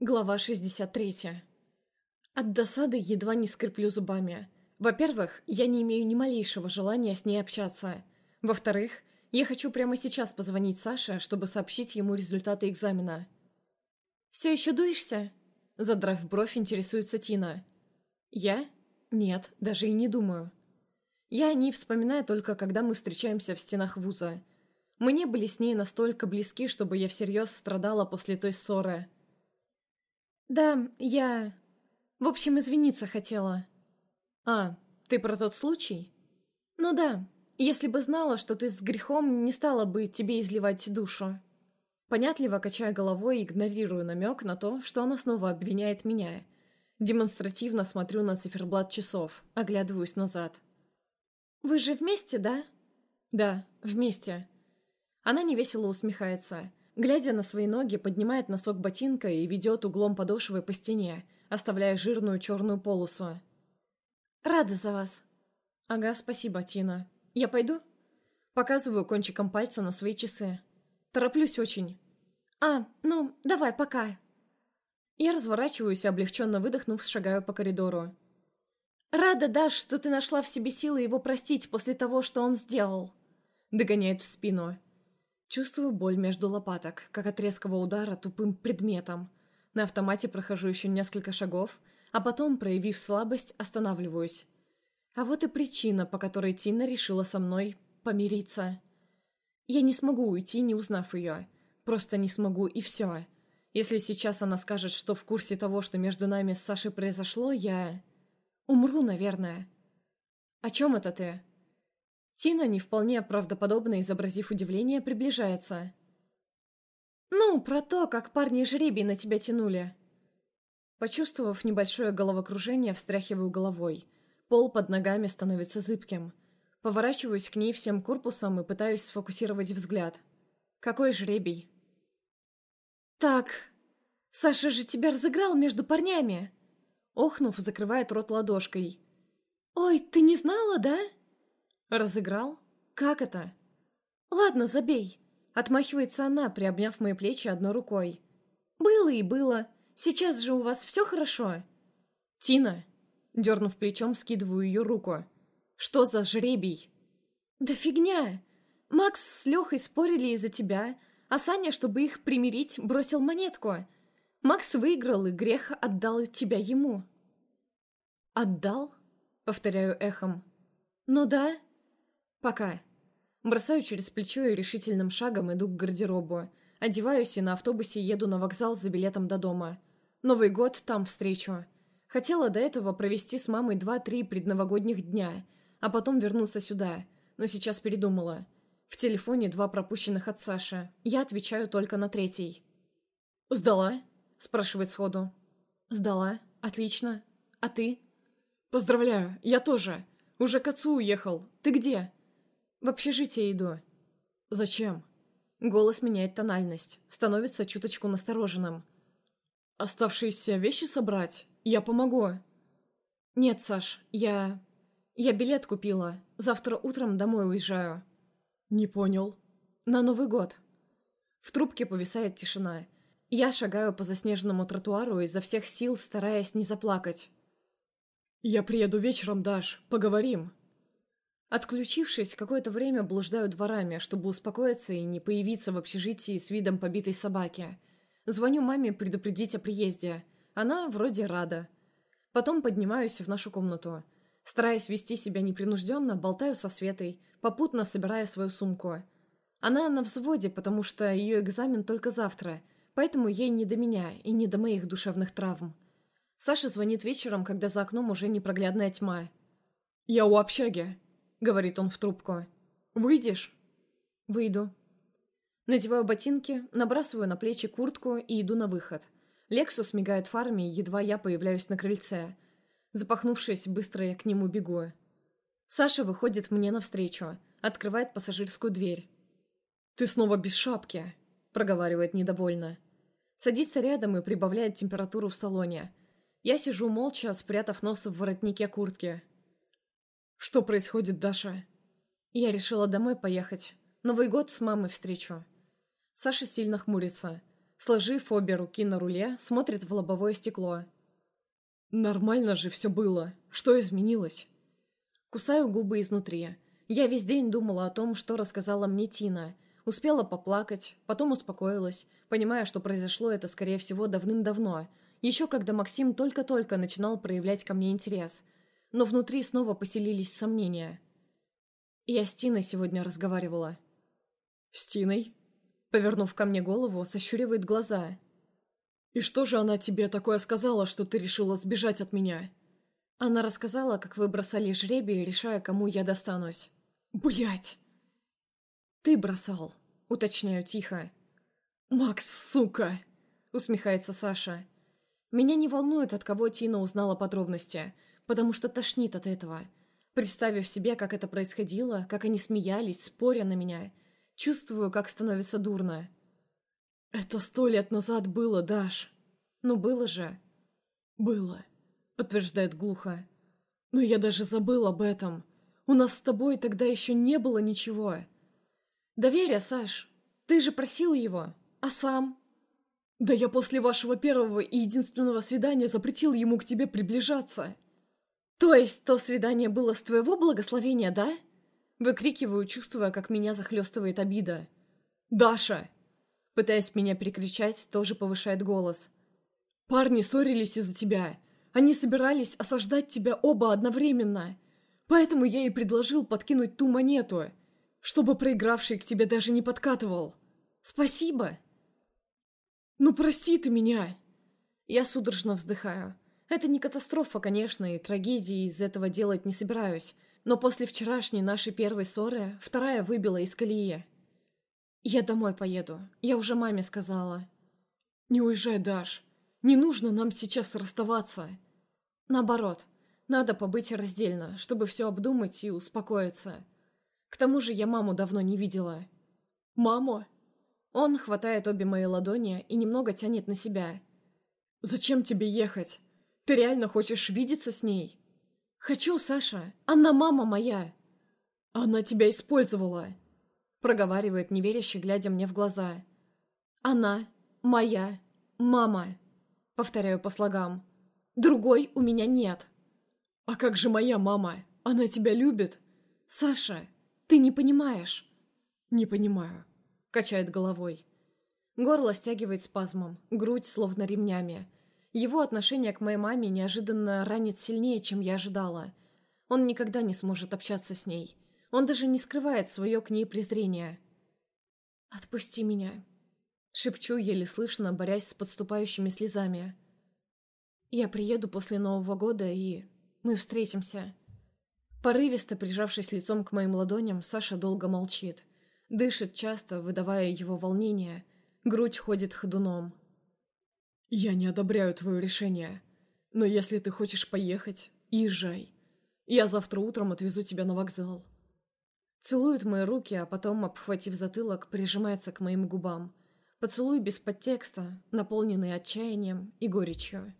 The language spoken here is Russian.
Глава 63. От досады едва не скреплю зубами. Во-первых, я не имею ни малейшего желания с ней общаться. Во-вторых, я хочу прямо сейчас позвонить Саше, чтобы сообщить ему результаты экзамена. «Все еще дуешься?» Задрав бровь, интересуется Тина. «Я? Нет, даже и не думаю. Я о ней вспоминаю только, когда мы встречаемся в стенах вуза. Мы не были с ней настолько близки, чтобы я всерьез страдала после той ссоры». «Да, я... В общем, извиниться хотела». «А, ты про тот случай?» «Ну да. Если бы знала, что ты с грехом, не стала бы тебе изливать душу». Понятливо качая головой, игнорирую намек на то, что она снова обвиняет меня. Демонстративно смотрю на циферблат часов, оглядываюсь назад. «Вы же вместе, да?» «Да, вместе». Она невесело усмехается. Глядя на свои ноги, поднимает носок ботинка и ведет углом подошвы по стене, оставляя жирную черную полосу. «Рада за вас». «Ага, спасибо, Тина. Я пойду?» Показываю кончиком пальца на свои часы. Тороплюсь очень. «А, ну, давай, пока». Я разворачиваюсь и, облегченно выдохнув, шагаю по коридору. «Рада, Даш, что ты нашла в себе силы его простить после того, что он сделал», — догоняет в спину. Чувствую боль между лопаток, как от резкого удара тупым предметом. На автомате прохожу еще несколько шагов, а потом, проявив слабость, останавливаюсь. А вот и причина, по которой Тина решила со мной помириться. Я не смогу уйти, не узнав ее. Просто не смогу, и все. Если сейчас она скажет, что в курсе того, что между нами с Сашей произошло, я... Умру, наверное. «О чем это ты?» Тина, не вполне правдоподобно изобразив удивление, приближается. «Ну, про то, как парни жребий на тебя тянули». Почувствовав небольшое головокружение, встряхиваю головой. Пол под ногами становится зыбким. Поворачиваюсь к ней всем корпусом и пытаюсь сфокусировать взгляд. «Какой жребий?» «Так, Саша же тебя разыграл между парнями!» Охнув, закрывает рот ладошкой. «Ой, ты не знала, да?» «Разыграл? Как это?» «Ладно, забей!» Отмахивается она, приобняв мои плечи одной рукой. «Было и было. Сейчас же у вас все хорошо?» «Тина!» Дернув плечом, скидываю ее руку. «Что за жребий?» «Да фигня! Макс с Лехой спорили из-за тебя, а Саня, чтобы их примирить, бросил монетку. Макс выиграл, и грех отдал тебя ему». «Отдал?» — повторяю эхом. «Ну да», «Пока». Бросаю через плечо и решительным шагом иду к гардеробу. Одеваюсь и на автобусе еду на вокзал за билетом до дома. Новый год там встречу. Хотела до этого провести с мамой два-три предновогодних дня, а потом вернуться сюда, но сейчас передумала. В телефоне два пропущенных от Саши. Я отвечаю только на третий. «Сдала?» – спрашивает сходу. «Сдала. Отлично. А ты?» «Поздравляю, я тоже. Уже к отцу уехал. Ты где?» «В общежитие иду». «Зачем?» Голос меняет тональность, становится чуточку настороженным. «Оставшиеся вещи собрать? Я помогу». «Нет, Саш, я... Я билет купила. Завтра утром домой уезжаю». «Не понял». «На Новый год». В трубке повисает тишина. Я шагаю по заснеженному тротуару изо всех сил, стараясь не заплакать. «Я приеду вечером, Даш. Поговорим». Отключившись, какое-то время блуждаю дворами, чтобы успокоиться и не появиться в общежитии с видом побитой собаки. Звоню маме предупредить о приезде. Она вроде рада. Потом поднимаюсь в нашу комнату. Стараясь вести себя непринужденно, болтаю со Светой, попутно собирая свою сумку. Она на взводе, потому что ее экзамен только завтра, поэтому ей не до меня и не до моих душевных травм. Саша звонит вечером, когда за окном уже непроглядная тьма. «Я у общаги», — говорит он в трубку. «Выйдешь?» «Выйду». Надеваю ботинки, набрасываю на плечи куртку и иду на выход. Лексус мигает фарами, едва я появляюсь на крыльце. Запахнувшись, быстро я к нему бегу. Саша выходит мне навстречу, открывает пассажирскую дверь. «Ты снова без шапки», — проговаривает недовольно. Садится рядом и прибавляет температуру в салоне. Я сижу молча, спрятав нос в воротнике куртки. «Что происходит, Даша?» Я решила домой поехать. Новый год с мамой встречу. Саша сильно хмурится. Сложив обе руки на руле, смотрит в лобовое стекло. «Нормально же все было. Что изменилось?» Кусаю губы изнутри. Я весь день думала о том, что рассказала мне Тина. Успела поплакать, потом успокоилась, понимая, что произошло это, скорее всего, давным-давно. Еще когда Максим только-только начинал проявлять ко мне интерес. Но внутри снова поселились сомнения. Я с Тиной сегодня разговаривала. «С Тиной?» Повернув ко мне голову, сощуривает глаза. «И что же она тебе такое сказала, что ты решила сбежать от меня?» Она рассказала, как вы бросали жребий, решая, кому я достанусь. Блять! Ты бросал, уточняю тихо. Макс, сука! Усмехается Саша. Меня не волнует, от кого Тина узнала подробности, потому что тошнит от этого. Представив себе, как это происходило, как они смеялись, споря на меня, чувствую, как становится дурно. Это сто лет назад было, Даш. Ну было же. Было подтверждает глухо. «Но я даже забыл об этом. У нас с тобой тогда еще не было ничего». «Доверие, Саш. Ты же просил его. А сам?» «Да я после вашего первого и единственного свидания запретил ему к тебе приближаться». «То есть то свидание было с твоего благословения, да?» Выкрикиваю, чувствуя, как меня захлестывает обида. «Даша!» Пытаясь меня перекричать, тоже повышает голос. «Парни ссорились из-за тебя. Они собирались осаждать тебя оба одновременно. Поэтому я и предложил подкинуть ту монету, чтобы проигравший к тебе даже не подкатывал. Спасибо. Ну, прости ты меня. Я судорожно вздыхаю. Это не катастрофа, конечно, и трагедии из этого делать не собираюсь. Но после вчерашней нашей первой ссоры вторая выбила из колеи. Я домой поеду. Я уже маме сказала. Не уезжай, Даш. Не нужно нам сейчас расставаться. Наоборот, надо побыть раздельно, чтобы все обдумать и успокоиться. К тому же я маму давно не видела. Маму? Он хватает обе мои ладони и немного тянет на себя. Зачем тебе ехать? Ты реально хочешь видеться с ней? Хочу, Саша. Она мама моя. Она тебя использовала. Проговаривает неверяще, глядя мне в глаза. Она моя мама. Повторяю по слогам. Другой у меня нет. А как же моя мама? Она тебя любит? Саша, ты не понимаешь. Не понимаю. Качает головой. Горло стягивает спазмом, грудь словно ремнями. Его отношение к моей маме неожиданно ранит сильнее, чем я ожидала. Он никогда не сможет общаться с ней. Он даже не скрывает свое к ней презрение. «Отпусти меня», Шепчу, еле слышно, борясь с подступающими слезами. «Я приеду после Нового года, и мы встретимся». Порывисто прижавшись лицом к моим ладоням, Саша долго молчит. Дышит часто, выдавая его волнение. Грудь ходит ходуном. «Я не одобряю твое решение. Но если ты хочешь поехать, езжай. Я завтра утром отвезу тебя на вокзал». Целует мои руки, а потом, обхватив затылок, прижимается к моим губам. Поцелуй без подтекста, наполненный отчаянием и горечью.